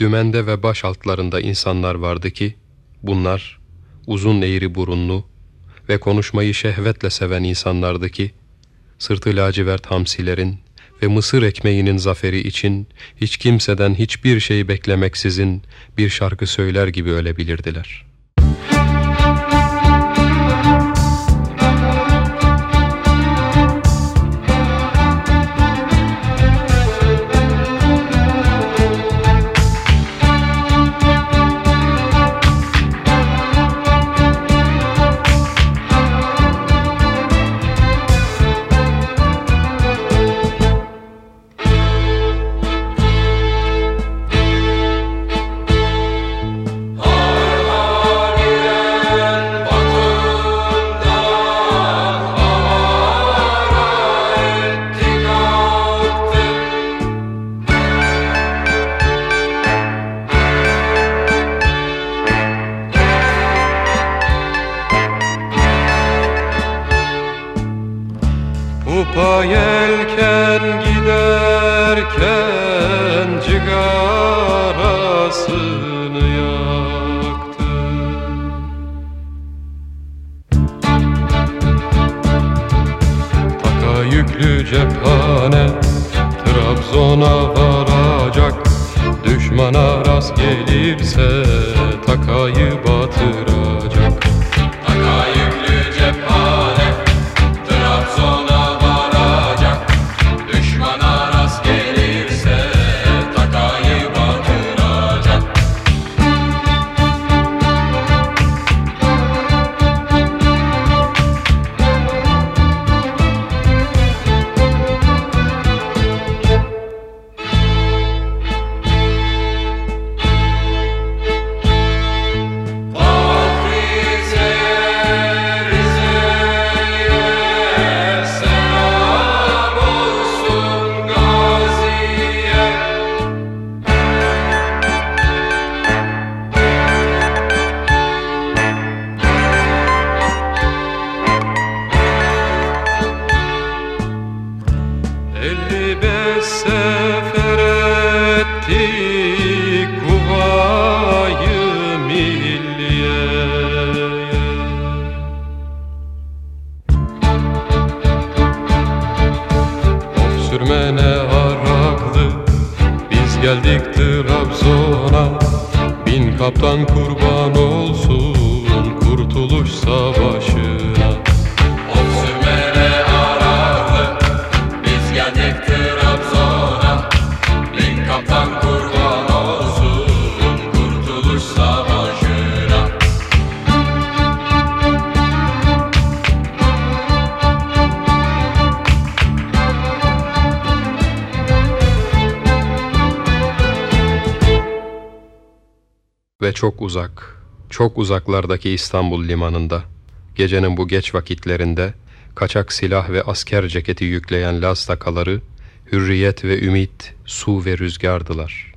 Dümende ve baş altlarında insanlar vardı ki, bunlar uzun eğri burunlu ve konuşmayı şehvetle seven insanlardı ki, sırtı lacivert hamsilerin ve mısır ekmeğinin zaferi için hiç kimseden hiçbir şey beklemeksizin bir şarkı söyler gibi ölebilirdiler.'' Upa yelken giderken cigarasını yaktı. Taka yüklü cephane Beş sefer ettik kuvayı milliye. Of sürmene biz geldik Trabzon'a. Bin kaptan kurban olsun kurtuluş savaşına Ve çok uzak, çok uzaklardaki İstanbul limanında, gecenin bu geç vakitlerinde, kaçak silah ve asker ceketi yükleyen Laz takaları, hürriyet ve ümit, su ve rüzgardılar.